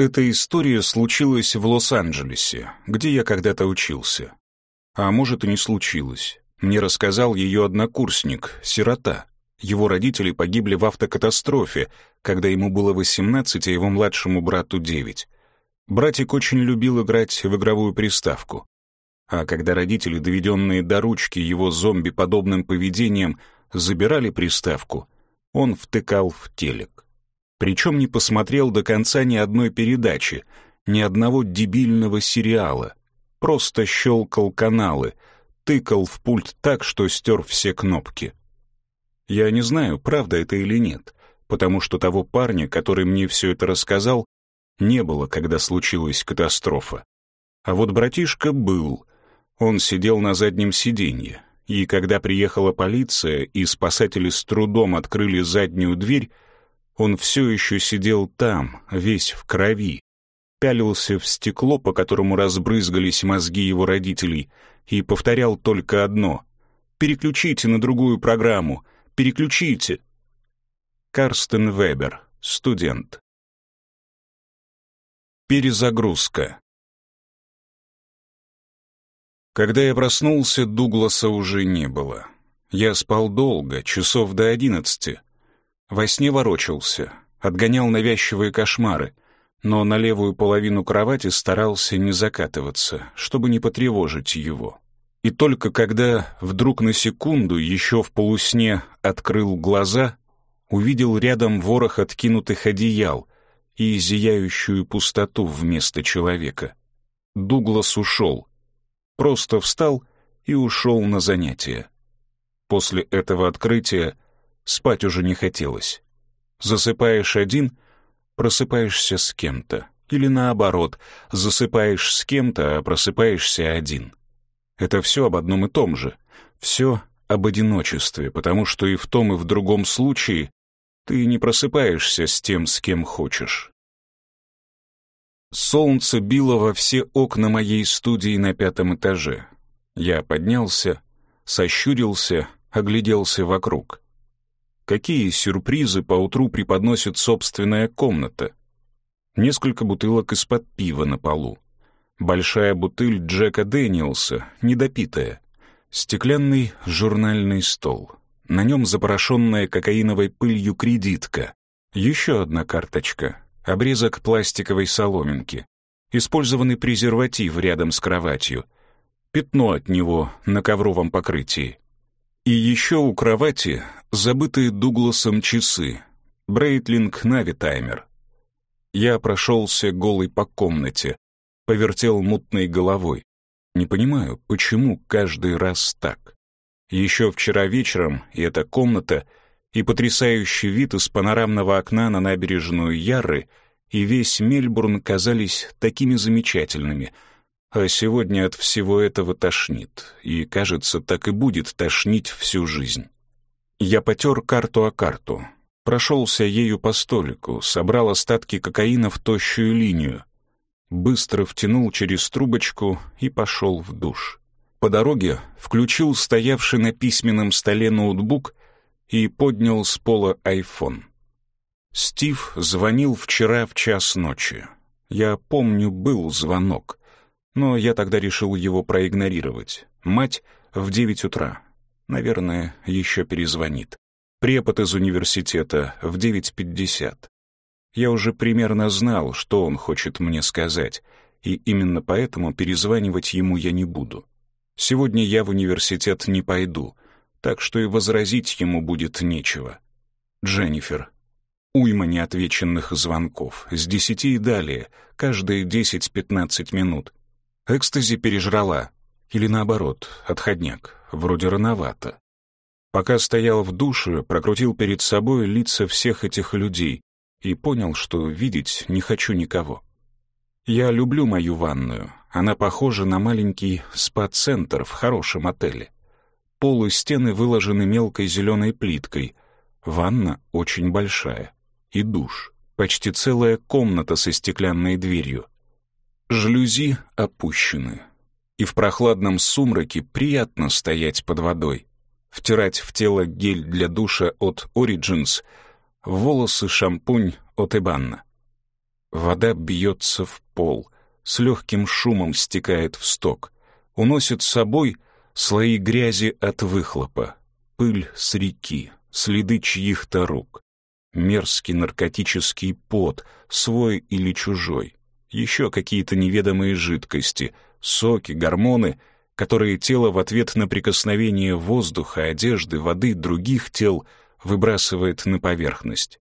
Эта история случилась в Лос-Анджелесе, где я когда-то учился. А может и не случилось. Мне рассказал ее однокурсник, сирота. Его родители погибли в автокатастрофе, когда ему было 18, а его младшему брату 9. Братик очень любил играть в игровую приставку. А когда родители, доведенные до ручки его зомби-подобным поведением, забирали приставку, он втыкал в телек. Причем не посмотрел до конца ни одной передачи, ни одного дебильного сериала. Просто щелкал каналы, тыкал в пульт так, что стер все кнопки. Я не знаю, правда это или нет, потому что того парня, который мне все это рассказал, не было, когда случилась катастрофа. А вот братишка был. Он сидел на заднем сиденье, и когда приехала полиция и спасатели с трудом открыли заднюю дверь, он все еще сидел там, весь в крови, пялился в стекло, по которому разбрызгались мозги его родителей, и повторял только одно «Переключите на другую программу! Переключите!» Карстен Вебер, студент. Перезагрузка. Когда я проснулся, Дугласа уже не было. Я спал долго, часов до одиннадцати, во сне ворочался, отгонял навязчивые кошмары, но на левую половину кровати старался не закатываться, чтобы не потревожить его. И только когда вдруг на секунду, еще в полусне, открыл глаза, увидел рядом ворох откинутых одеял и зияющую пустоту вместо человека. Дуглас ушел. Просто встал и ушел на занятия. После этого открытия спать уже не хотелось. Засыпаешь один, просыпаешься с кем-то. Или наоборот, засыпаешь с кем-то, а просыпаешься один. Это все об одном и том же. Все об одиночестве, потому что и в том, и в другом случае ты не просыпаешься с тем, с кем хочешь. Солнце било во все окна моей студии на пятом этаже. Я поднялся, сощурился, огляделся вокруг. Какие сюрпризы поутру преподносит собственная комната? Несколько бутылок из-под пива на полу. Большая бутыль Джека Дэниелса, недопитая. Стеклянный журнальный стол. На нем запорошенная кокаиновой пылью кредитка. Еще одна карточка. Обрезок пластиковой соломинки. Использованный презерватив рядом с кроватью. Пятно от него на ковровом покрытии. И еще у кровати забытые Дугласом часы, Брейтлинг Нави таймер. Я прошелся голый по комнате, повертел мутной головой. Не понимаю, почему каждый раз так. Еще вчера вечером и эта комната, и потрясающий вид из панорамного окна на набережную Ярры, и весь Мельбурн казались такими замечательными — а сегодня от всего этого тошнит, и, кажется, так и будет тошнить всю жизнь. Я потер карту о карту, прошелся ею по столику, собрал остатки кокаина в тощую линию, быстро втянул через трубочку и пошел в душ. По дороге включил стоявший на письменном столе ноутбук и поднял с пола айфон. Стив звонил вчера в час ночи. Я помню, был звонок но я тогда решил его проигнорировать. Мать в девять утра. Наверное, еще перезвонит. Препод из университета в девять пятьдесят. Я уже примерно знал, что он хочет мне сказать, и именно поэтому перезванивать ему я не буду. Сегодня я в университет не пойду, так что и возразить ему будет нечего. Дженнифер. Уйма неотвеченных звонков, с десяти и далее, каждые десять-пятнадцать минут. Экстази пережрала. Или наоборот, отходняк. Вроде рановато. Пока стоял в душе, прокрутил перед собой лица всех этих людей и понял, что видеть не хочу никого. Я люблю мою ванную. Она похожа на маленький спа-центр в хорошем отеле. Пол и стены выложены мелкой зеленой плиткой. Ванна очень большая. И душ. Почти целая комната со стеклянной дверью. Жалюзи опущены, и в прохладном сумраке приятно стоять под водой, втирать в тело гель для душа от Origins, волосы шампунь от Эбанна. Вода бьется в пол, с легким шумом стекает в сток, уносит с собой слои грязи от выхлопа, пыль с реки, следы чьих-то рук, мерзкий наркотический пот, свой или чужой, еще какие-то неведомые жидкости, соки, гормоны, которые тело в ответ на прикосновение воздуха, одежды, воды, других тел выбрасывает на поверхность.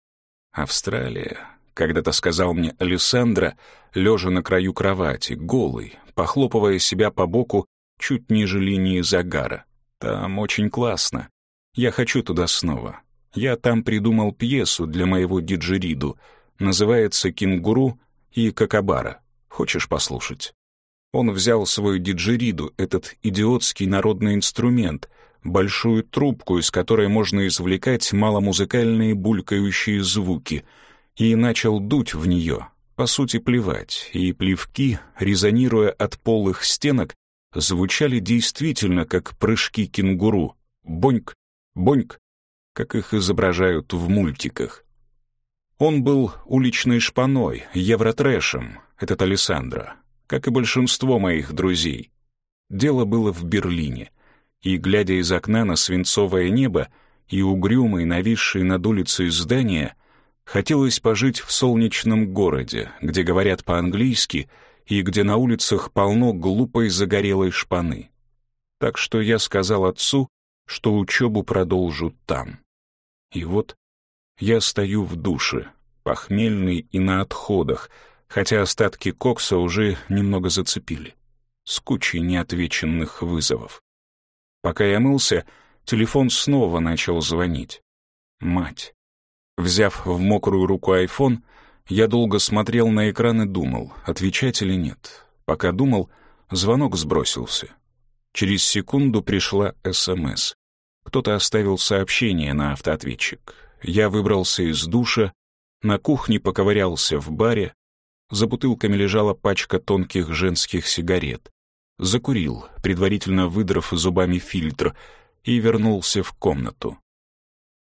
Австралия, когда-то сказал мне Александра, лежа на краю кровати, голый, похлопывая себя по боку чуть ниже линии загара. Там очень классно. Я хочу туда снова. Я там придумал пьесу для моего диджериду. Называется «Кенгуру и Кокабара». Хочешь послушать? Он взял свой диджериду, этот идиотский народный инструмент, большую трубку, из которой можно извлекать маломузыкальные булькающие звуки, и начал дуть в нее, по сути плевать, и плевки, резонируя от полых стенок, звучали действительно как прыжки кенгуру. Боньк, боньк, как их изображают в мультиках. Он был уличной шпаной, евротрэшем, этот Александра, как и большинство моих друзей. Дело было в Берлине, и, глядя из окна на свинцовое небо и угрюмые, нависшие над улицей здания, хотелось пожить в солнечном городе, где говорят по-английски и где на улицах полно глупой загорелой шпаны. Так что я сказал отцу, что учебу продолжу там. И вот я стою в душе, похмельный и на отходах, хотя остатки кокса уже немного зацепили, с кучей неотвеченных вызовов. Пока я мылся, телефон снова начал звонить. Мать. Взяв в мокрую руку айфон, я долго смотрел на экран и думал, отвечать или нет. Пока думал, звонок сбросился. Через секунду пришла СМС. Кто-то оставил сообщение на автоответчик. Я выбрался из душа, на кухне поковырялся в баре, за бутылками лежала пачка тонких женских сигарет. Закурил, предварительно выдрав зубами фильтр, и вернулся в комнату.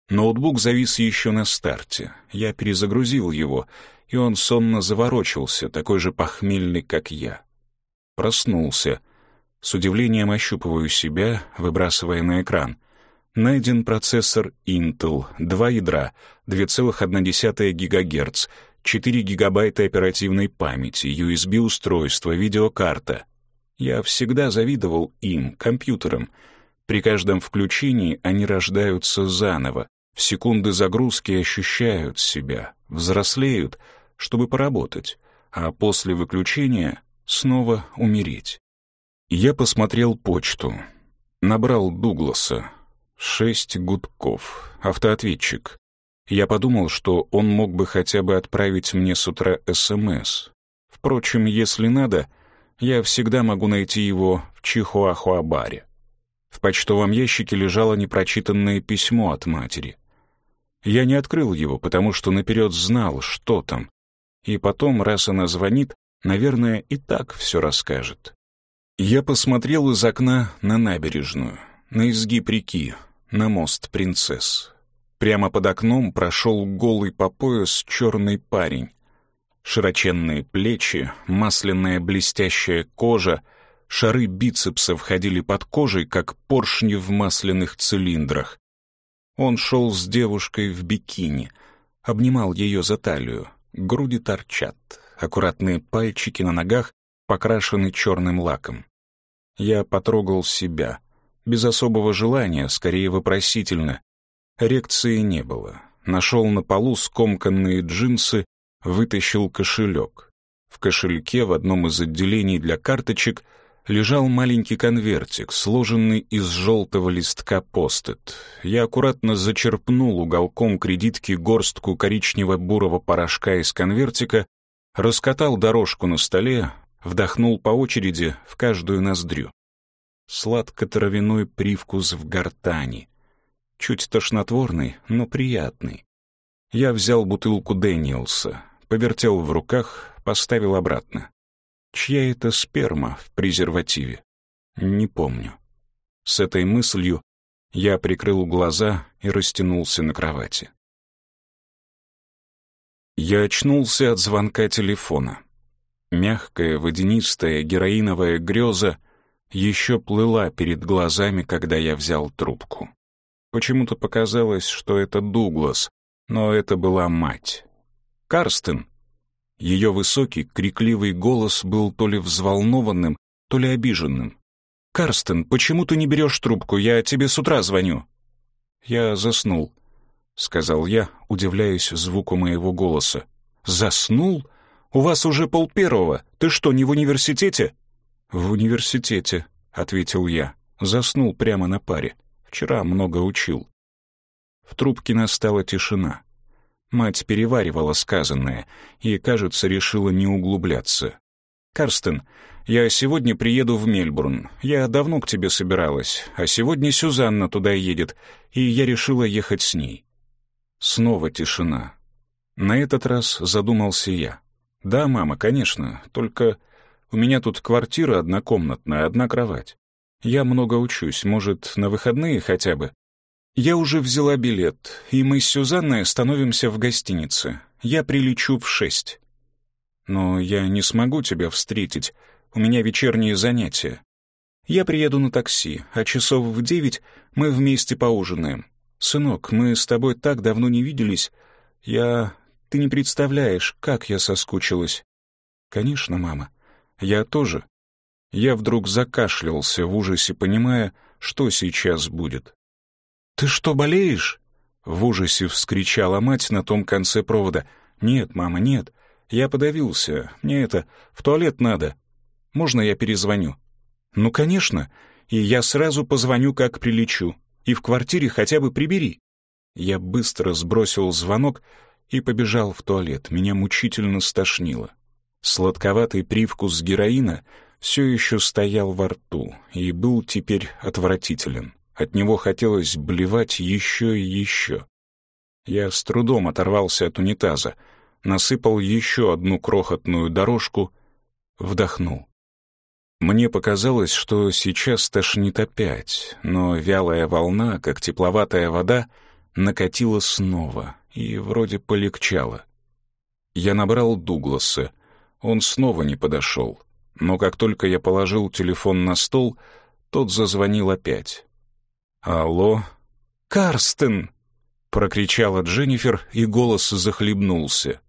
Ноутбук завис еще на старте. Я перезагрузил его, и он сонно заворочился, такой же похмельный, как я. Проснулся. С удивлением ощупываю себя, выбрасывая на экран — Найден процессор Intel, два ядра, 2,1 ГГц, 4 гигабайта оперативной памяти, USB-устройство, видеокарта. Я всегда завидовал им, компьютерам. При каждом включении они рождаются заново, в секунды загрузки ощущают себя, взрослеют, чтобы поработать, а после выключения снова умереть. Я посмотрел почту, набрал Дугласа, Шесть гудков. Автоответчик. Я подумал, что он мог бы хотя бы отправить мне с утра СМС. Впрочем, если надо, я всегда могу найти его в Чихуахуабаре. В почтовом ящике лежало непрочитанное письмо от матери. Я не открыл его, потому что наперед знал, что там. И потом, раз она звонит, наверное, и так все расскажет. Я посмотрел из окна на набережную, на изгиб реки, на мост принцесс. Прямо под окном прошел голый по пояс черный парень. Широченные плечи, масляная блестящая кожа, шары бицепса входили под кожей, как поршни в масляных цилиндрах. Он шел с девушкой в бикини, обнимал ее за талию, груди торчат, аккуратные пальчики на ногах покрашены черным лаком. Я потрогал себя — без особого желания, скорее вопросительно. Рекции не было. Нашел на полу скомканные джинсы, вытащил кошелек. В кошельке в одном из отделений для карточек лежал маленький конвертик, сложенный из желтого листка постет. Я аккуратно зачерпнул уголком кредитки горстку коричнево-бурого порошка из конвертика, раскатал дорожку на столе, вдохнул по очереди в каждую ноздрю сладко-травяной привкус в гортани. Чуть тошнотворный, но приятный. Я взял бутылку Дэниелса, повертел в руках, поставил обратно. Чья это сперма в презервативе? Не помню. С этой мыслью я прикрыл глаза и растянулся на кровати. Я очнулся от звонка телефона. Мягкая, водянистая, героиновая греза еще плыла перед глазами, когда я взял трубку. Почему-то показалось, что это Дуглас, но это была мать. «Карстен!» Ее высокий, крикливый голос был то ли взволнованным, то ли обиженным. «Карстен, почему ты не берешь трубку? Я тебе с утра звоню». «Я заснул», — сказал я, удивляясь звуку моего голоса. «Заснул? У вас уже пол первого. Ты что, не в университете?» «В университете», — ответил я. Заснул прямо на паре. Вчера много учил. В трубке настала тишина. Мать переваривала сказанное и, кажется, решила не углубляться. «Карстен, я сегодня приеду в Мельбурн. Я давно к тебе собиралась, а сегодня Сюзанна туда едет, и я решила ехать с ней». Снова тишина. На этот раз задумался я. «Да, мама, конечно, только у меня тут квартира однокомнатная, одна кровать. Я много учусь, может, на выходные хотя бы?» Я уже взяла билет, и мы с Сюзанной остановимся в гостинице. Я прилечу в шесть. Но я не смогу тебя встретить, у меня вечерние занятия. Я приеду на такси, а часов в девять мы вместе поужинаем. Сынок, мы с тобой так давно не виделись. Я... Ты не представляешь, как я соскучилась. Конечно, мама. Я тоже. Я вдруг закашлялся в ужасе, понимая, что сейчас будет. «Ты что, болеешь?» — в ужасе вскричала мать на том конце провода. «Нет, мама, нет. Я подавился. Мне это... В туалет надо. Можно я перезвоню?» «Ну, конечно. И я сразу позвоню, как прилечу. И в квартире хотя бы прибери». Я быстро сбросил звонок и побежал в туалет. Меня мучительно стошнило. Сладковатый привкус героина все еще стоял во рту и был теперь отвратителен. От него хотелось блевать еще и еще. Я с трудом оторвался от унитаза, насыпал еще одну крохотную дорожку, вдохнул. Мне показалось, что сейчас тошнит опять, но вялая волна, как тепловатая вода, накатила снова и вроде полегчала. Я набрал Дугласа. Он снова не подошел. Но как только я положил телефон на стол, тот зазвонил опять. «Алло?» «Карстен!» — прокричала Дженнифер, и голос захлебнулся.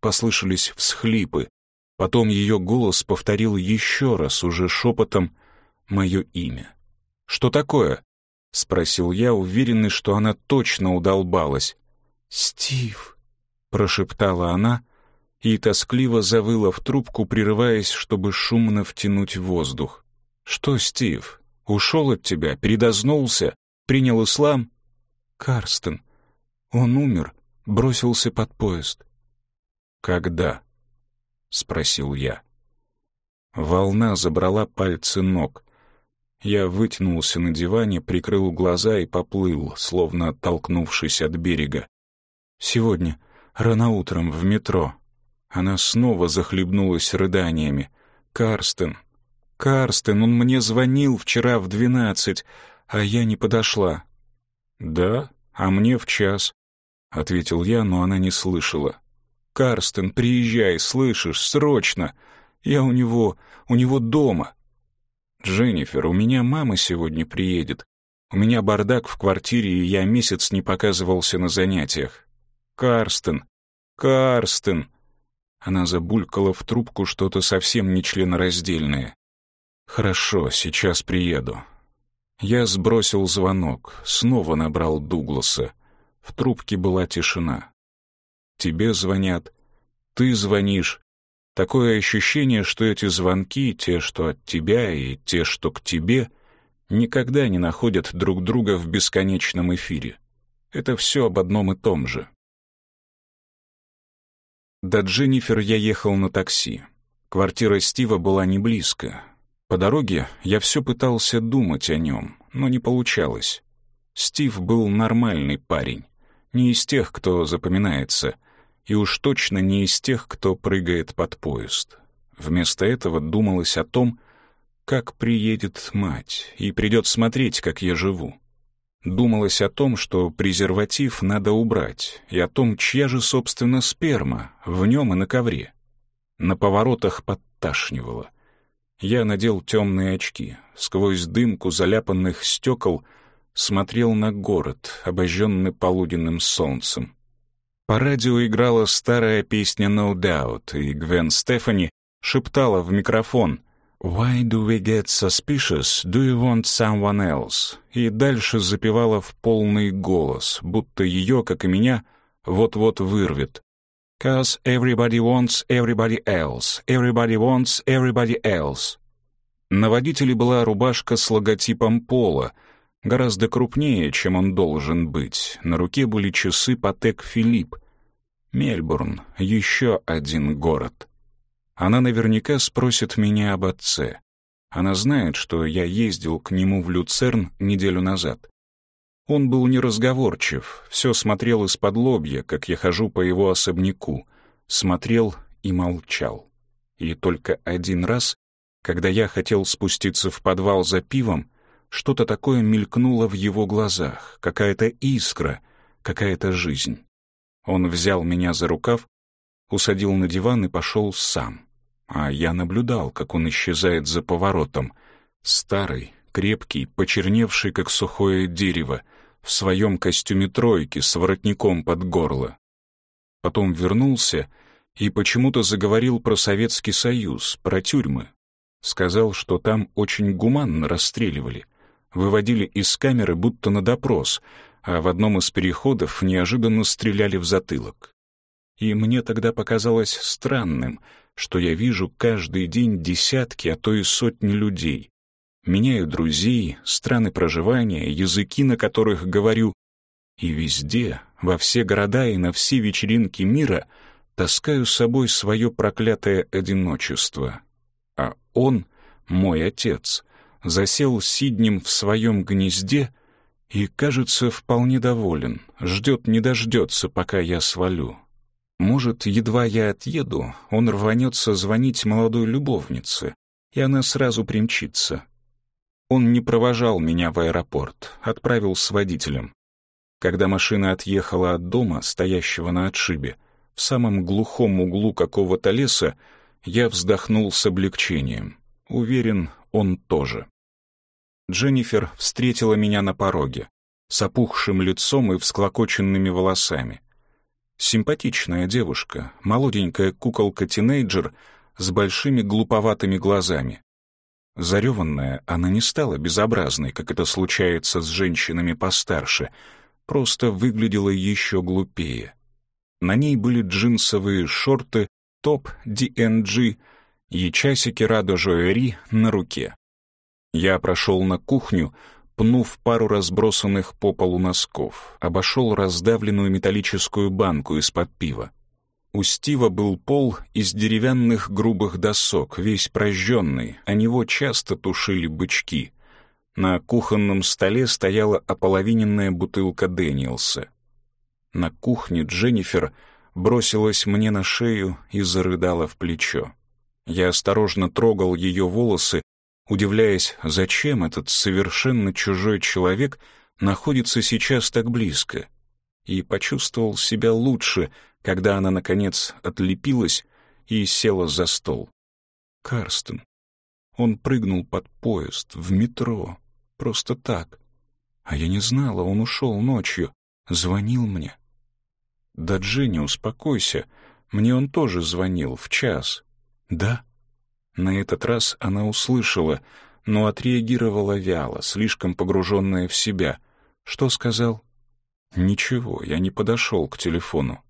Послышались всхлипы. Потом ее голос повторил еще раз, уже шепотом, мое имя. «Что такое?» — спросил я, уверенный, что она точно удолбалась. «Стив!» — прошептала она и тоскливо завыла в трубку, прерываясь, чтобы шумно втянуть воздух. «Что, Стив?» Ушел от тебя, передознулся, принял ислам. Карстен. Он умер, бросился под поезд. Когда? Спросил я. Волна забрала пальцы ног. Я вытянулся на диване, прикрыл глаза и поплыл, словно оттолкнувшись от берега. Сегодня, рано утром, в метро. Она снова захлебнулась рыданиями. «Карстен, Карстен, он мне звонил вчера в двенадцать, а я не подошла». «Да, а мне в час», — ответил я, но она не слышала. «Карстен, приезжай, слышишь, срочно. Я у него, у него дома». «Дженнифер, у меня мама сегодня приедет. У меня бардак в квартире, и я месяц не показывался на занятиях. Карстен, Карстен!» Она забулькала в трубку что-то совсем нечленораздельное. «Хорошо, сейчас приеду». Я сбросил звонок, снова набрал Дугласа. В трубке была тишина. «Тебе звонят, ты звонишь. Такое ощущение, что эти звонки, те, что от тебя, и те, что к тебе, никогда не находят друг друга в бесконечном эфире. Это все об одном и том же». До Дженнифер я ехал на такси. Квартира Стива была не близко, по дороге я все пытался думать о нем, но не получалось. Стив был нормальный парень, не из тех, кто запоминается, и уж точно не из тех, кто прыгает под поезд. Вместо этого думалось о том, как приедет мать и придет смотреть, как я живу. Думалось о том, что презерватив надо убрать, и о том, чья же, собственно, сперма, в нем и на ковре. На поворотах подташнивало. Я надел темные очки. Сквозь дымку заляпанных стекол смотрел на город, обожженный полуденным солнцем. По радио играла старая песня «No Doubt», и Гвен Стефани шептала в микрофон — «Why do we get suspicious? Do you want someone else?» И дальше запевала в полный голос, будто ее, как и меня, вот-вот вырвет. «Cause everybody wants everybody else. Everybody wants everybody else». На водителе была рубашка с логотипом пола, гораздо крупнее, чем он должен быть. На руке были часы Патек Филипп. Мельбурн — еще один город. Она наверняка спросит меня об отце. Она знает, что я ездил к нему в Люцерн неделю назад. Он был неразговорчив, все смотрел из-под лобья, как я хожу по его особняку, смотрел и молчал. И только один раз, когда я хотел спуститься в подвал за пивом, что-то такое мелькнуло в его глазах, какая-то искра, какая-то жизнь. Он взял меня за рукав усадил на диван и пошел сам. А я наблюдал, как он исчезает за поворотом. Старый, крепкий, почерневший, как сухое дерево, в своем костюме тройки с воротником под горло. Потом вернулся и почему-то заговорил про Советский Союз, про тюрьмы. Сказал, что там очень гуманно расстреливали. Выводили из камеры будто на допрос, а в одном из переходов неожиданно стреляли в затылок. И мне тогда показалось странным, что я вижу каждый день десятки, а то и сотни людей. Меняю друзей, страны проживания, языки, на которых говорю. И везде, во все города и на все вечеринки мира таскаю с собой свое проклятое одиночество. А он, мой отец, засел сиднем в своем гнезде и, кажется, вполне доволен, ждет не дождется, пока я свалю. Может, едва я отъеду, он рванется звонить молодой любовнице, и она сразу примчится. Он не провожал меня в аэропорт, отправил с водителем. Когда машина отъехала от дома, стоящего на отшибе, в самом глухом углу какого-то леса, я вздохнул с облегчением. Уверен, он тоже. Дженнифер встретила меня на пороге, с опухшим лицом и всклокоченными волосами. Симпатичная девушка, молоденькая куколка-тинейджер с большими глуповатыми глазами. Зареванная, она не стала безобразной, как это случается с женщинами постарше, просто выглядела еще глупее. На ней были джинсовые шорты, топ DNG и часики Радо Жоэри на руке. Я прошел на кухню, пнув пару разбросанных по полу носков, обошел раздавленную металлическую банку из-под пива. У Стива был пол из деревянных грубых досок, весь прожженный, а него часто тушили бычки. На кухонном столе стояла ополовиненная бутылка Дэниелса. На кухне Дженнифер бросилась мне на шею и зарыдала в плечо. Я осторожно трогал ее волосы, удивляясь, зачем этот совершенно чужой человек находится сейчас так близко, и почувствовал себя лучше, когда она, наконец, отлепилась и села за стол. Карстен. Он прыгнул под поезд, в метро, просто так. А я не знала, он ушел ночью, звонил мне. Да, Дженни, успокойся, мне он тоже звонил в час. Да? На этот раз она услышала, но отреагировала вяло, слишком погруженная в себя. Что сказал? Ничего, я не подошел к телефону.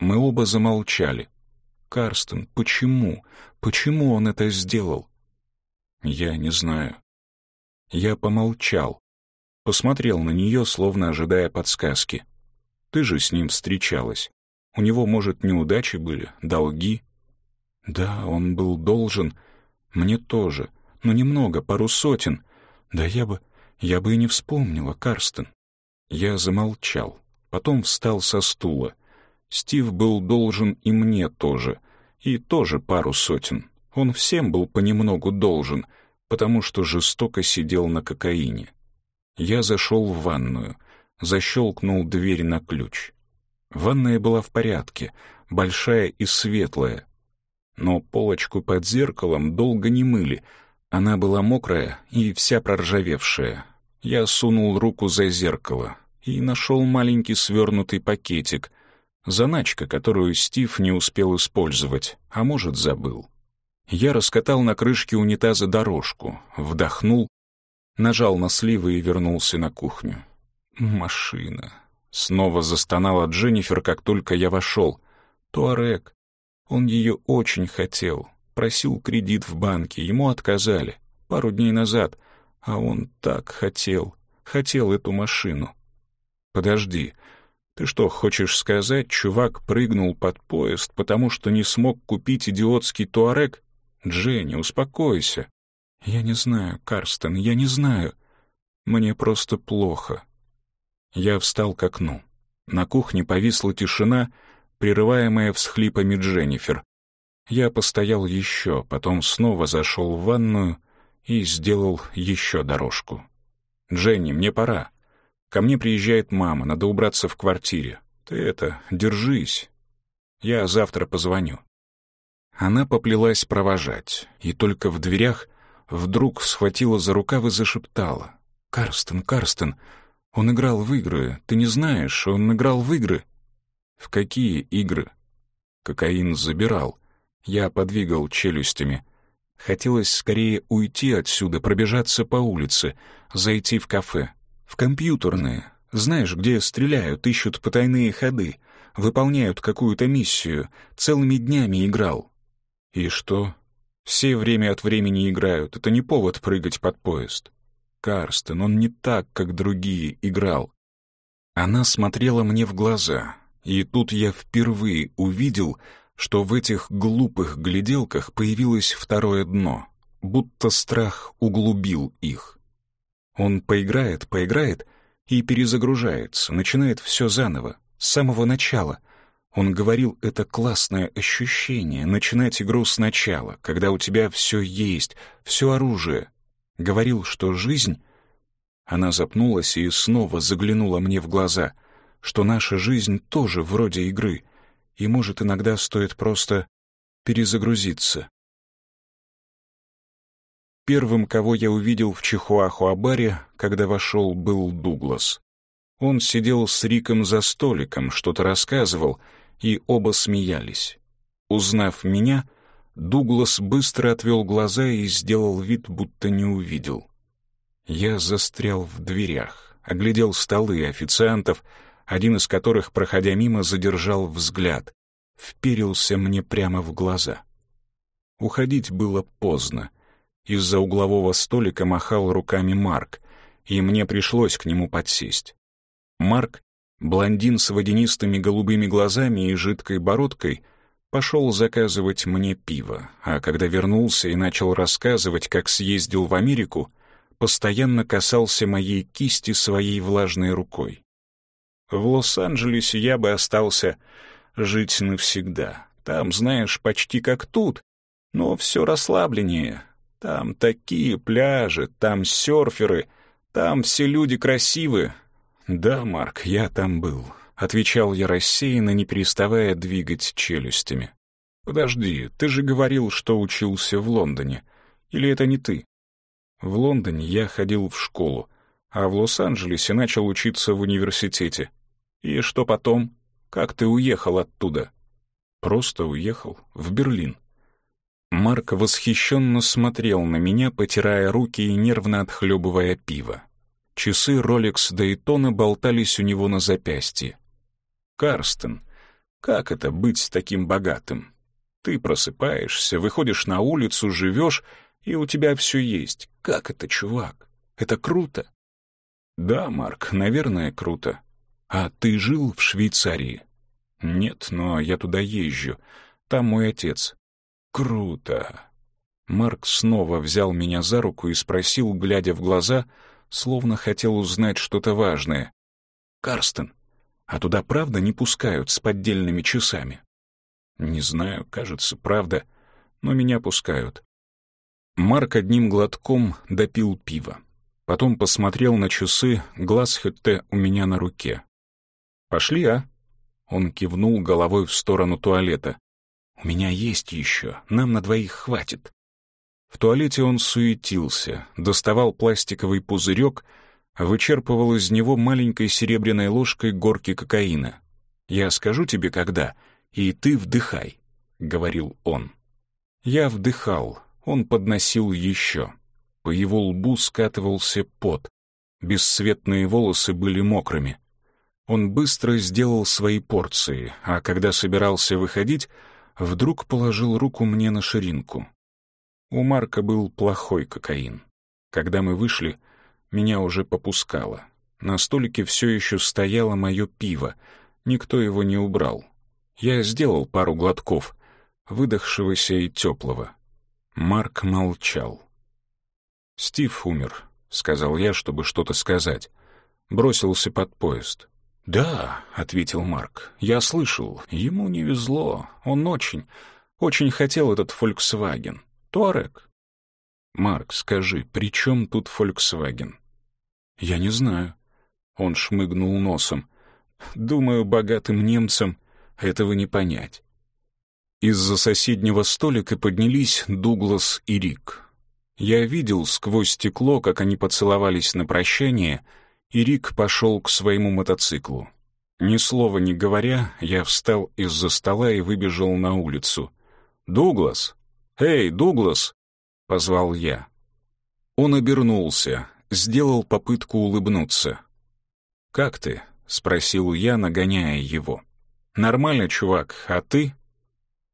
Мы оба замолчали. Карстен, почему? Почему он это сделал? Я не знаю. Я помолчал. Посмотрел на нее, словно ожидая подсказки. Ты же с ним встречалась. У него, может, неудачи были, долги, да, он был должен. Мне тоже. Но немного, пару сотен. Да я бы... Я бы и не вспомнила, Карстен. Я замолчал. Потом встал со стула. Стив был должен и мне тоже. И тоже пару сотен. Он всем был понемногу должен, потому что жестоко сидел на кокаине. Я зашел в ванную, защелкнул дверь на ключ. Ванная была в порядке, большая и светлая. Но полочку под зеркалом долго не мыли, она была мокрая и вся проржавевшая. Я сунул руку за зеркало и нашел маленький свернутый пакетик, заначка, которую Стив не успел использовать, а может, забыл. Я раскатал на крышке унитаза дорожку, вдохнул, нажал на сливы и вернулся на кухню. Машина. Снова застонала Дженнифер, как только я вошел. Туарек. Он ее очень хотел. Просил кредит в банке, ему отказали. Пару дней назад. А он так хотел. Хотел эту машину. Подожди. Ты что, хочешь сказать, чувак прыгнул под поезд, потому что не смог купить идиотский туарек? Дженни, успокойся. Я не знаю, Карстен, я не знаю. Мне просто плохо. Я встал к окну. На кухне повисла тишина, прерываемая всхлипами Дженнифер. Я постоял еще, потом снова зашел в ванную и сделал еще дорожку. «Дженни, мне пора. Ко мне приезжает мама, надо убраться в квартире. Ты это, держись. Я завтра позвоню». Она поплелась провожать, и только в дверях вдруг схватила за рукав и зашептала. «Карстен, Карстен, он играл в игры. Ты не знаешь, он играл в игры. В какие игры? Кокаин забирал. Я подвигал челюстями. Хотелось скорее уйти отсюда, пробежаться по улице, зайти в кафе. В компьютерные. Знаешь, где стреляют, ищут потайные ходы, выполняют какую-то миссию. Целыми днями играл. И что? Все время от времени играют. Это не повод прыгать под поезд. Карстен, он не так, как другие, играл. Она смотрела мне в глаза, и тут я впервые увидел, что в этих глупых гляделках появилось второе дно, будто страх углубил их. Он поиграет, поиграет и перезагружается, начинает все заново, с самого начала. Он говорил, это классное ощущение, начинать игру сначала, когда у тебя все есть, все оружие, говорил, что жизнь... Она запнулась и снова заглянула мне в глаза, что наша жизнь тоже вроде игры, и, может, иногда стоит просто перезагрузиться. Первым, кого я увидел в Чихуахуабаре, когда вошел, был Дуглас. Он сидел с Риком за столиком, что-то рассказывал, и оба смеялись. Узнав меня, Дуглас быстро отвел глаза и сделал вид, будто не увидел. Я застрял в дверях, оглядел столы официантов, один из которых, проходя мимо, задержал взгляд, вперился мне прямо в глаза. Уходить было поздно. Из-за углового столика махал руками Марк, и мне пришлось к нему подсесть. Марк, блондин с водянистыми голубыми глазами и жидкой бородкой, пошел заказывать мне пиво, а когда вернулся и начал рассказывать, как съездил в Америку, постоянно касался моей кисти своей влажной рукой. В Лос-Анджелесе я бы остался жить навсегда. Там, знаешь, почти как тут, но все расслабленнее. Там такие пляжи, там серферы, там все люди красивые. Да, Марк, я там был. — отвечал я рассеянно, не переставая двигать челюстями. «Подожди, ты же говорил, что учился в Лондоне. Или это не ты?» «В Лондоне я ходил в школу, а в Лос-Анджелесе начал учиться в университете. И что потом? Как ты уехал оттуда?» «Просто уехал. В Берлин». Марк восхищенно смотрел на меня, потирая руки и нервно отхлебывая пиво. Часы Rolex Daytona болтались у него на запястье. Карстен, как это быть таким богатым? Ты просыпаешься, выходишь на улицу, живешь, и у тебя все есть. Как это, чувак? Это круто. Да, Марк, наверное, круто. А ты жил в Швейцарии? Нет, но я туда езжу. Там мой отец. Круто. Марк снова взял меня за руку и спросил, глядя в глаза, словно хотел узнать что-то важное. «Карстен, а туда правда не пускают с поддельными часами? Не знаю, кажется, правда, но меня пускают. Марк одним глотком допил пиво. Потом посмотрел на часы Гласхетте у меня на руке. «Пошли, а?» Он кивнул головой в сторону туалета. «У меня есть еще, нам на двоих хватит». В туалете он суетился, доставал пластиковый пузырек, вычерпывал из него маленькой серебряной ложкой горки кокаина. «Я скажу тебе, когда, и ты вдыхай», — говорил он. Я вдыхал, он подносил еще. По его лбу скатывался пот. Бесцветные волосы были мокрыми. Он быстро сделал свои порции, а когда собирался выходить, вдруг положил руку мне на ширинку. У Марка был плохой кокаин. Когда мы вышли, меня уже попускало. На столике все еще стояло мое пиво, никто его не убрал. Я сделал пару глотков, выдохшегося и теплого. Марк молчал. «Стив умер», — сказал я, чтобы что-то сказать. Бросился под поезд. «Да», — ответил Марк, — «я слышал. Ему не везло. Он очень, очень хотел этот Volkswagen. Туарек». «Марк, скажи, при чем тут Volkswagen?» «Я не знаю». Он шмыгнул носом. «Думаю, богатым немцам этого не понять». Из-за соседнего столика поднялись Дуглас и Рик. Я видел сквозь стекло, как они поцеловались на прощание, и Рик пошел к своему мотоциклу. Ни слова не говоря, я встал из-за стола и выбежал на улицу. «Дуглас! Эй, Дуглас!» — позвал я. Он обернулся, сделал попытку улыбнуться. «Как ты?» — спросил я, нагоняя его. «Нормально, чувак, а ты?»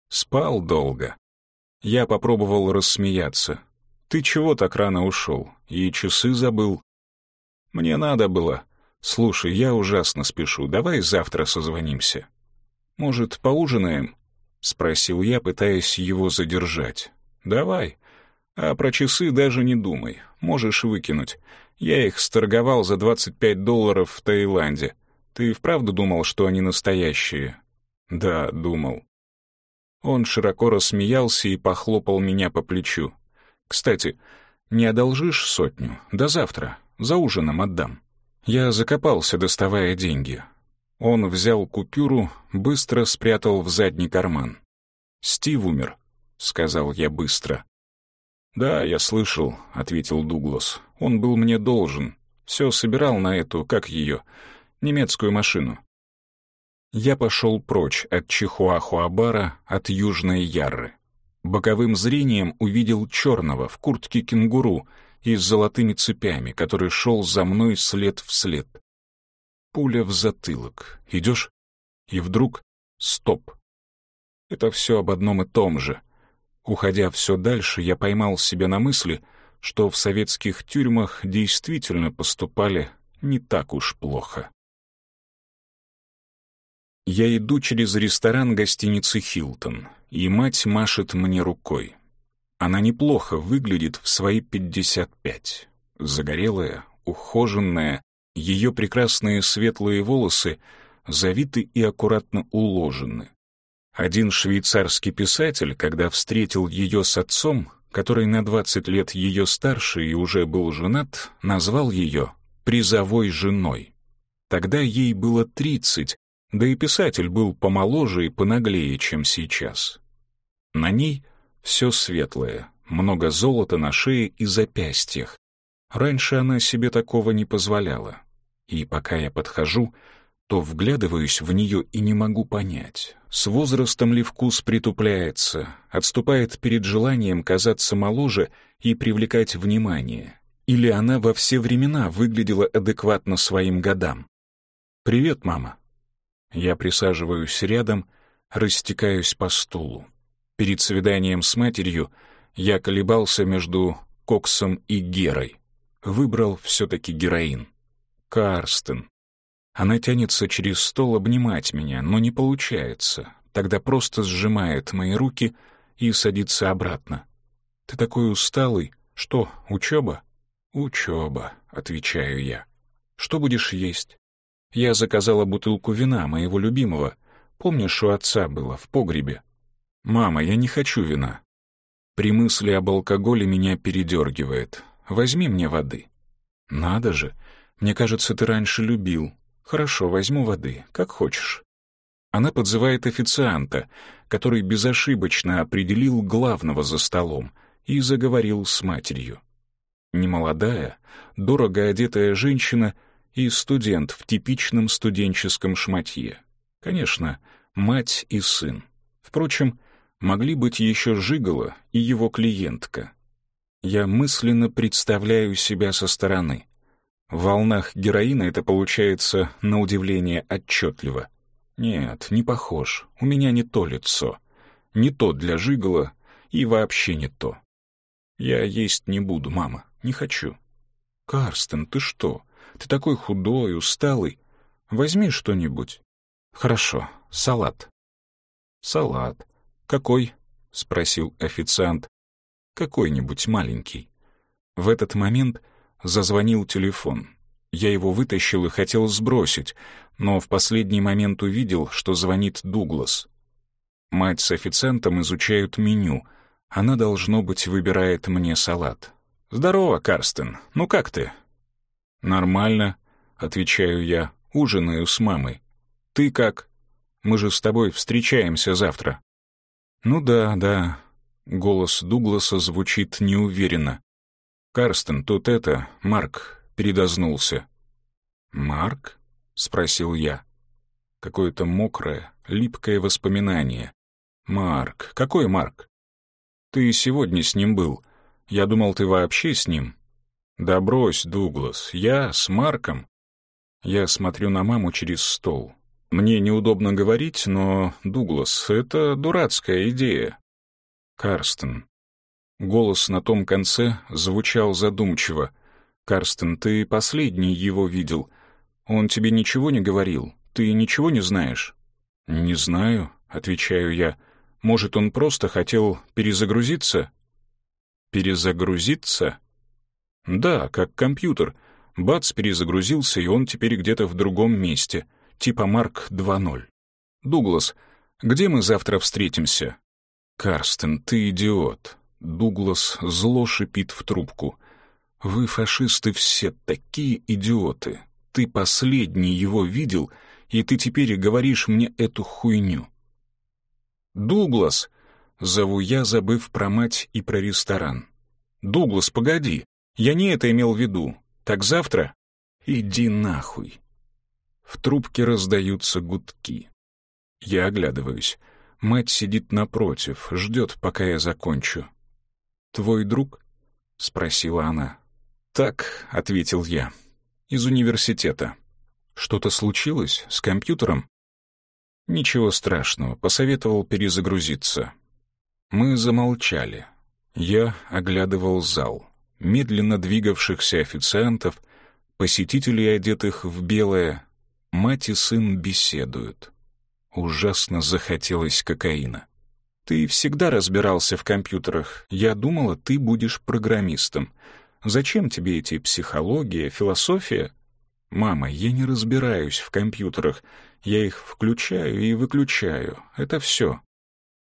Спал долго. Я попробовал рассмеяться. «Ты чего так рано ушел? И часы забыл?» «Мне надо было. Слушай, я ужасно спешу. Давай завтра созвонимся». «Может, поужинаем?» — спросил я, пытаясь его задержать. «Давай. А про часы даже не думай. Можешь выкинуть. Я их сторговал за 25 долларов в Таиланде. Ты вправду думал, что они настоящие?» «Да, думал». Он широко рассмеялся и похлопал меня по плечу. Кстати, не одолжишь сотню? До завтра. За ужином отдам. Я закопался, доставая деньги. Он взял купюру, быстро спрятал в задний карман. «Стив умер», — сказал я быстро. «Да, я слышал», — ответил Дуглас. «Он был мне должен. Все собирал на эту, как ее, немецкую машину». Я пошел прочь от Чихуахуабара, от Южной Ярры боковым зрением увидел черного в куртке кенгуру и с золотыми цепями, который шел за мной след в след. Пуля в затылок. Идешь? И вдруг стоп. Это все об одном и том же. Уходя все дальше, я поймал себя на мысли, что в советских тюрьмах действительно поступали не так уж плохо. Я иду через ресторан гостиницы «Хилтон», и мать машет мне рукой. Она неплохо выглядит в свои пятьдесят пять. Загорелая, ухоженная, ее прекрасные светлые волосы завиты и аккуратно уложены. Один швейцарский писатель, когда встретил ее с отцом, который на двадцать лет ее старше и уже был женат, назвал ее «призовой женой». Тогда ей было тридцать, да и писатель был помоложе и понаглее, чем сейчас. На ней все светлое, много золота на шее и запястьях. Раньше она себе такого не позволяла. И пока я подхожу, то вглядываюсь в нее и не могу понять, с возрастом ли вкус притупляется, отступает перед желанием казаться моложе и привлекать внимание, или она во все времена выглядела адекватно своим годам. «Привет, мама», я присаживаюсь рядом, растекаюсь по стулу. Перед свиданием с матерью я колебался между Коксом и Герой. Выбрал все-таки героин. Карстен. Она тянется через стол обнимать меня, но не получается. Тогда просто сжимает мои руки и садится обратно. «Ты такой усталый. Что, учеба?» «Учеба», — отвечаю я. «Что будешь есть?» Я заказала бутылку вина, моего любимого. Помнишь, у отца было, в погребе? Мама, я не хочу вина. При мысли об алкоголе меня передергивает. Возьми мне воды. «Надо же! Мне кажется, ты раньше любил. Хорошо, возьму воды, как хочешь». Она подзывает официанта, который безошибочно определил главного за столом и заговорил с матерью. Немолодая, дорого одетая женщина и студент в типичном студенческом шматье. Конечно, мать и сын. Впрочем, могли быть еще Жигало и его клиентка. Я мысленно представляю себя со стороны. В волнах героина это получается на удивление отчетливо. Нет, не похож, у меня не то лицо. Не то для Жигала и вообще не то. Я есть не буду, мама, не хочу. Карстен, ты что? Ты такой худой, усталый. Возьми что-нибудь. Хорошо, салат. Салат. Какой? Спросил официант. Какой-нибудь маленький. В этот момент зазвонил телефон. Я его вытащил и хотел сбросить, но в последний момент увидел, что звонит Дуглас. Мать с официантом изучают меню. Она, должно быть, выбирает мне салат. «Здорово, Карстен. Ну как ты?» «Нормально», — отвечаю я. «Ужинаю с мамой. Ты как? Мы же с тобой встречаемся завтра». «Ну да, да». Голос Дугласа звучит неуверенно. «Карстен, тут это, Марк, передознулся». «Марк?» — спросил я. Какое-то мокрое, липкое воспоминание. «Марк? Какой Марк?» «Ты сегодня с ним был. Я думал, ты вообще с ним». «Да брось, Дуглас, я с Марком». Я смотрю на маму через стол. Мне неудобно говорить, но, Дуглас, это дурацкая идея. Карстен. Голос на том конце звучал задумчиво. «Карстен, ты последний его видел. Он тебе ничего не говорил? Ты ничего не знаешь?» «Не знаю», — отвечаю я. «Может, он просто хотел перезагрузиться?» «Перезагрузиться?» «Да, как компьютер. Бац, перезагрузился, и он теперь где-то в другом месте, типа Марк 2.0. Дуглас, где мы завтра встретимся?» «Карстен, ты идиот. Дуглас зло шипит в трубку. «Вы, фашисты, все такие идиоты. Ты последний его видел, и ты теперь говоришь мне эту хуйню». «Дуглас!» — зову я, забыв про мать и про ресторан. «Дуглас, погоди, я не это имел в виду. Так завтра?» «Иди нахуй!» В трубке раздаются гудки. Я оглядываюсь. Мать сидит напротив, ждет, пока я закончу. «Твой друг?» — спросила она. «Так», — ответил я, — «из университета». «Что-то случилось с компьютером?» «Ничего страшного», — посоветовал перезагрузиться. Мы замолчали. Я оглядывал зал. Медленно двигавшихся официантов, посетителей, одетых в белое. Мать и сын беседуют. Ужасно захотелось кокаина. Ты всегда разбирался в компьютерах. Я думала, ты будешь программистом. Зачем тебе эти психология, философия? Мама, я не разбираюсь в компьютерах. Я их включаю и выключаю. Это все.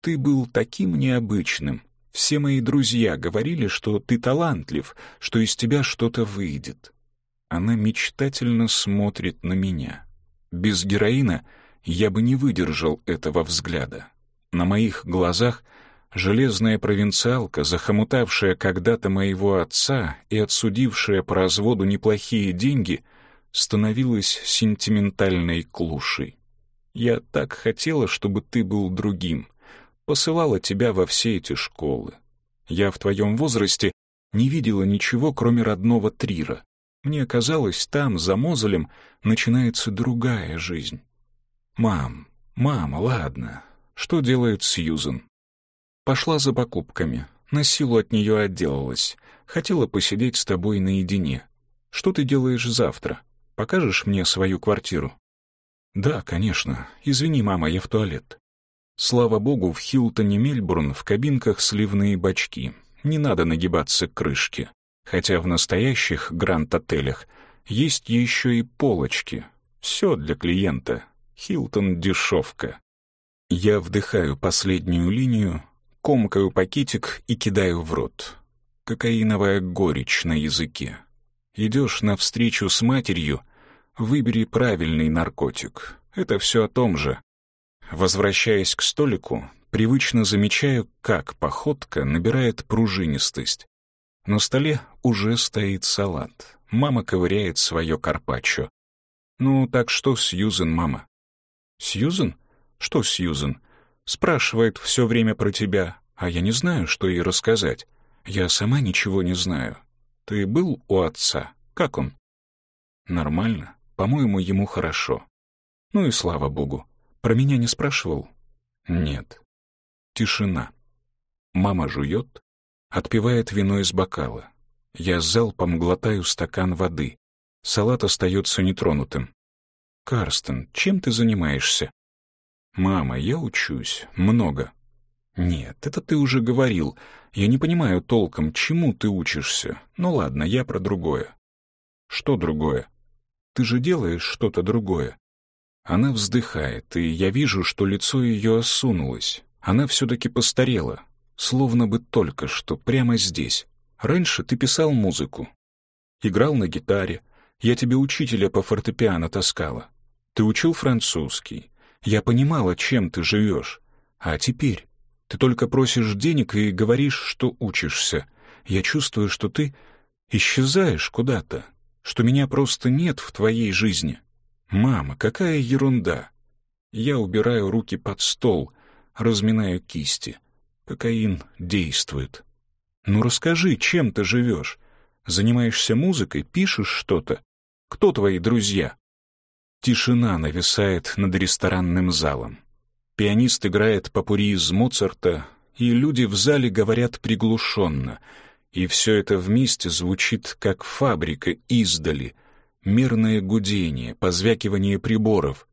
Ты был таким необычным. Все мои друзья говорили, что ты талантлив, что из тебя что-то выйдет. Она мечтательно смотрит на меня. Без героина я бы не выдержал этого взгляда. На моих глазах железная провинциалка, захомутавшая когда-то моего отца и отсудившая по разводу неплохие деньги, становилась сентиментальной клушей. Я так хотела, чтобы ты был другим, посылала тебя во все эти школы. Я в твоем возрасте не видела ничего, кроме родного Трира. Мне казалось, там, за Мозелем, начинается другая жизнь. Мам, мама, ладно, что делает Сьюзен? Пошла за покупками. На силу от нее отделалась. Хотела посидеть с тобой наедине. Что ты делаешь завтра? Покажешь мне свою квартиру? Да, конечно. Извини, мама, я в туалет. Слава богу, в Хилтоне Мельбурн в кабинках сливные бачки. Не надо нагибаться к крышке. Хотя в настоящих гранд-отелях есть еще и полочки. Все для клиента. Хилтон дешевка. Я вдыхаю последнюю линию, комкаю пакетик и кидаю в рот. Кокаиновая горечь на языке. Идешь навстречу с матерью, выбери правильный наркотик. Это все о том же. Возвращаясь к столику, привычно замечаю, как походка набирает пружинистость. На столе уже стоит салат. Мама ковыряет свое карпаччо. «Ну, так что, Сьюзен, мама?» «Сьюзен? Что Сьюзен?» Спрашивает все время про тебя, а я не знаю, что ей рассказать. Я сама ничего не знаю. Ты был у отца? Как он? Нормально. По-моему, ему хорошо. Ну и слава богу. Про меня не спрашивал? Нет. Тишина. Мама жует, отпивает вино из бокала. Я залпом глотаю стакан воды. Салат остается нетронутым. «Карстен, чем ты занимаешься?» «Мама, я учусь. Много». «Нет, это ты уже говорил. Я не понимаю толком, чему ты учишься. Ну ладно, я про другое». «Что другое?» «Ты же делаешь что-то другое». Она вздыхает, и я вижу, что лицо ее осунулось. Она все-таки постарела, словно бы только что, прямо здесь. Раньше ты писал музыку. Играл на гитаре. Я тебе учителя по фортепиано таскала. Ты учил французский. Я понимала, чем ты живешь. А теперь ты только просишь денег и говоришь, что учишься. Я чувствую, что ты исчезаешь куда-то, что меня просто нет в твоей жизни. Мама, какая ерунда. Я убираю руки под стол, разминаю кисти. Кокаин действует. Ну расскажи, чем ты живешь? Занимаешься музыкой, пишешь что-то? Кто твои друзья? Тишина нависает над ресторанным залом. Пианист играет попури из Моцарта, и люди в зале говорят приглушенно, и все это вместе звучит как фабрика издали, мерное гудение, позвякивание приборов.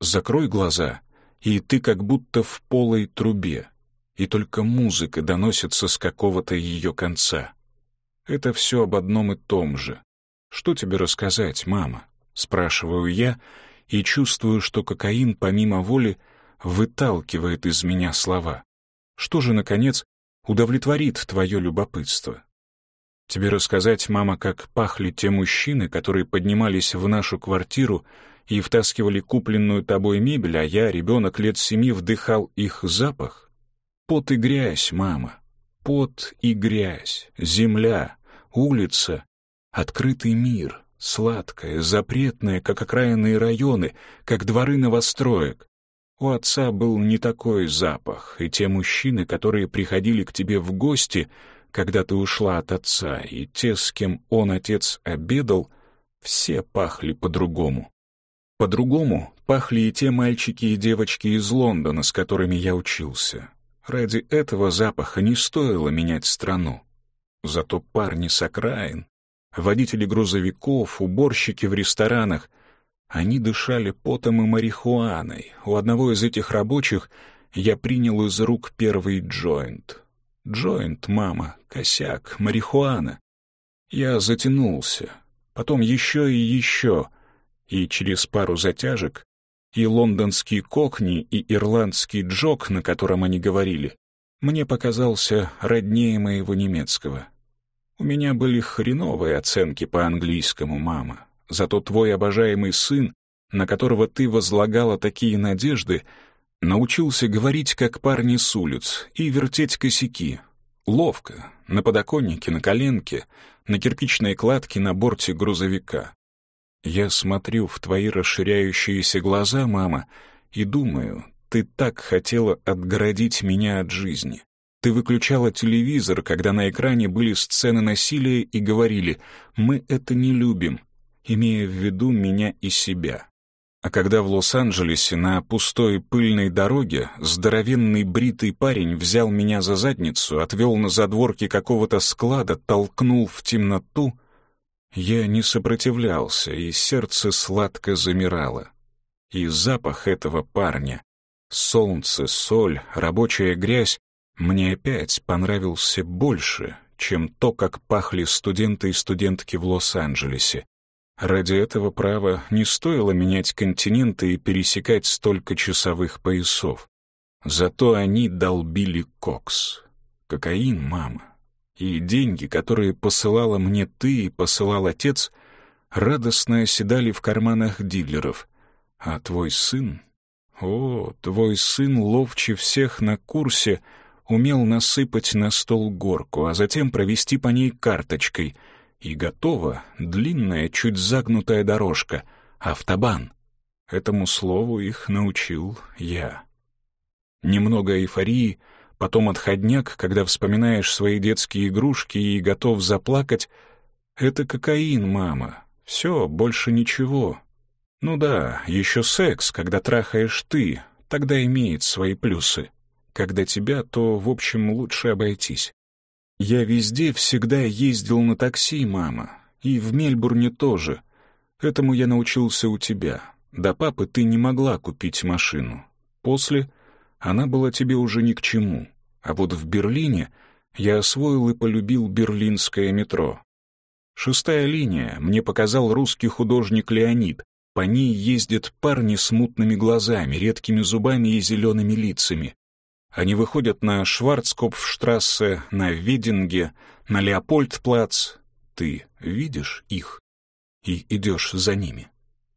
Закрой глаза, и ты как будто в полой трубе, и только музыка доносится с какого-то ее конца. Это все об одном и том же. Что тебе рассказать, мама? Спрашиваю я и чувствую, что кокаин помимо воли выталкивает из меня слова. Что же, наконец, удовлетворит твое любопытство? Тебе рассказать, мама, как пахли те мужчины, которые поднимались в нашу квартиру и втаскивали купленную тобой мебель, а я, ребенок лет семи, вдыхал их запах? Пот и грязь, мама. Пот и грязь, земля, улица, открытый мир сладкое, запретное, как окраинные районы, как дворы новостроек. У отца был не такой запах, и те мужчины, которые приходили к тебе в гости, когда ты ушла от отца, и те, с кем он, отец, обедал, все пахли по-другому. По-другому пахли и те мальчики и девочки из Лондона, с которыми я учился. Ради этого запаха не стоило менять страну. Зато парни с окраин, водители грузовиков, уборщики в ресторанах. Они дышали потом и марихуаной. У одного из этих рабочих я принял из рук первый джойнт. Джойнт, мама, косяк, марихуана. Я затянулся. Потом еще и еще. И через пару затяжек и лондонский кокни, и ирландский джок, на котором они говорили, мне показался роднее моего немецкого. У меня были хреновые оценки по английскому, мама. Зато твой обожаемый сын, на которого ты возлагала такие надежды, научился говорить, как парни с улиц, и вертеть косяки. Ловко, на подоконнике, на коленке, на кирпичной кладке на борте грузовика. Я смотрю в твои расширяющиеся глаза, мама, и думаю, ты так хотела отгородить меня от жизни. Ты выключала телевизор, когда на экране были сцены насилия и говорили «мы это не любим», имея в виду меня и себя. А когда в Лос-Анджелесе на пустой пыльной дороге здоровенный бритый парень взял меня за задницу, отвел на задворки какого-то склада, толкнул в темноту, я не сопротивлялся, и сердце сладко замирало. И запах этого парня — солнце, соль, рабочая грязь мне опять понравился больше, чем то, как пахли студенты и студентки в Лос-Анджелесе. Ради этого права не стоило менять континенты и пересекать столько часовых поясов. Зато они долбили кокс. Кокаин, мама. И деньги, которые посылала мне ты и посылал отец, радостно оседали в карманах дилеров. А твой сын... О, твой сын ловче всех на курсе умел насыпать на стол горку, а затем провести по ней карточкой. И готова длинная, чуть загнутая дорожка — автобан. Этому слову их научил я. Немного эйфории, потом отходняк, когда вспоминаешь свои детские игрушки и готов заплакать. Это кокаин, мама. Все, больше ничего. Ну да, еще секс, когда трахаешь ты, тогда имеет свои плюсы. Когда тебя, то, в общем, лучше обойтись. Я везде всегда ездил на такси, мама. И в Мельбурне тоже. Этому я научился у тебя. До папы ты не могла купить машину. После она была тебе уже ни к чему. А вот в Берлине я освоил и полюбил берлинское метро. Шестая линия мне показал русский художник Леонид. По ней ездят парни с мутными глазами, редкими зубами и зелеными лицами. Они выходят на Шварцкопфштрассе, на Видинге, на Леопольдплац. Ты видишь их и идешь за ними.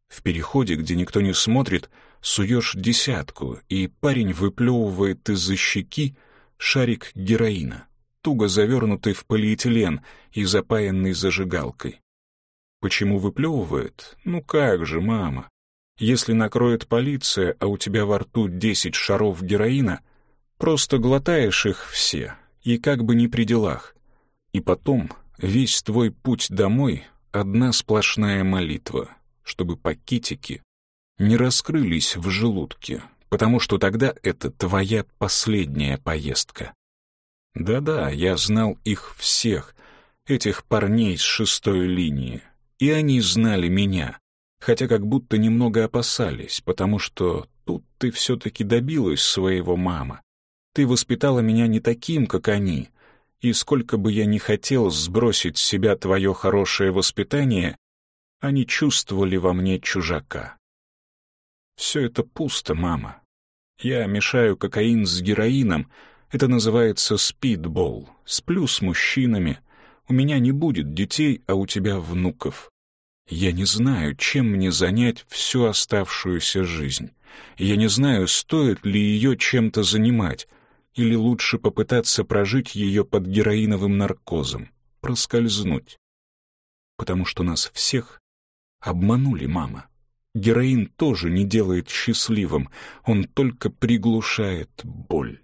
В переходе, где никто не смотрит, суешь десятку, и парень выплевывает из-за щеки шарик героина, туго завернутый в полиэтилен и запаянный зажигалкой. Почему выплевывает? Ну как же, мама. Если накроет полиция, а у тебя во рту десять шаров героина, просто глотаешь их все, и как бы не при делах. И потом весь твой путь домой — одна сплошная молитва чтобы пакетики не раскрылись в желудке, потому что тогда это твоя последняя поездка. Да-да, я знал их всех, этих парней с шестой линии, и они знали меня, хотя как будто немного опасались, потому что тут ты все-таки добилась своего мама. Ты воспитала меня не таким, как они, и сколько бы я ни хотел сбросить с себя твое хорошее воспитание, они чувствовали во мне чужака. Все это пусто, мама. Я мешаю кокаин с героином. Это называется спидбол. Сплю с мужчинами. У меня не будет детей, а у тебя внуков. Я не знаю, чем мне занять всю оставшуюся жизнь. Я не знаю, стоит ли ее чем-то занимать, или лучше попытаться прожить ее под героиновым наркозом, проскользнуть. Потому что нас всех Обманули, мама. Героин тоже не делает счастливым, он только приглушает боль.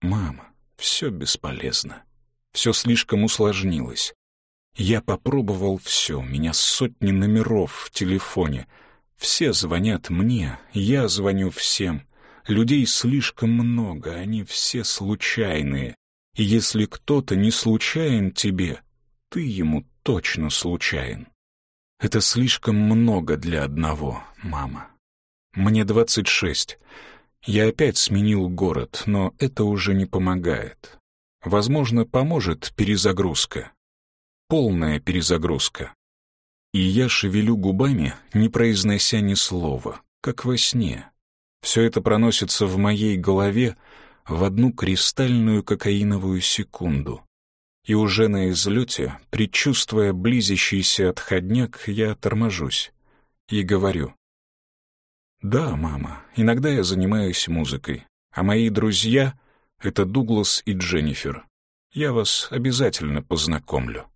Мама, все бесполезно. Все слишком усложнилось. Я попробовал все, у меня сотни номеров в телефоне. Все звонят мне, я звоню всем. Людей слишком много, они все случайные. И если кто-то не случайен тебе, ты ему точно случайен. Это слишком много для одного, мама. Мне двадцать шесть. Я опять сменил город, но это уже не помогает. Возможно, поможет перезагрузка. Полная перезагрузка. И я шевелю губами, не произнося ни слова, как во сне. Все это проносится в моей голове в одну кристальную кокаиновую секунду. И уже на излете, предчувствуя близящийся отходняк, я торможусь и говорю. «Да, мама, иногда я занимаюсь музыкой, а мои друзья — это Дуглас и Дженнифер. Я вас обязательно познакомлю».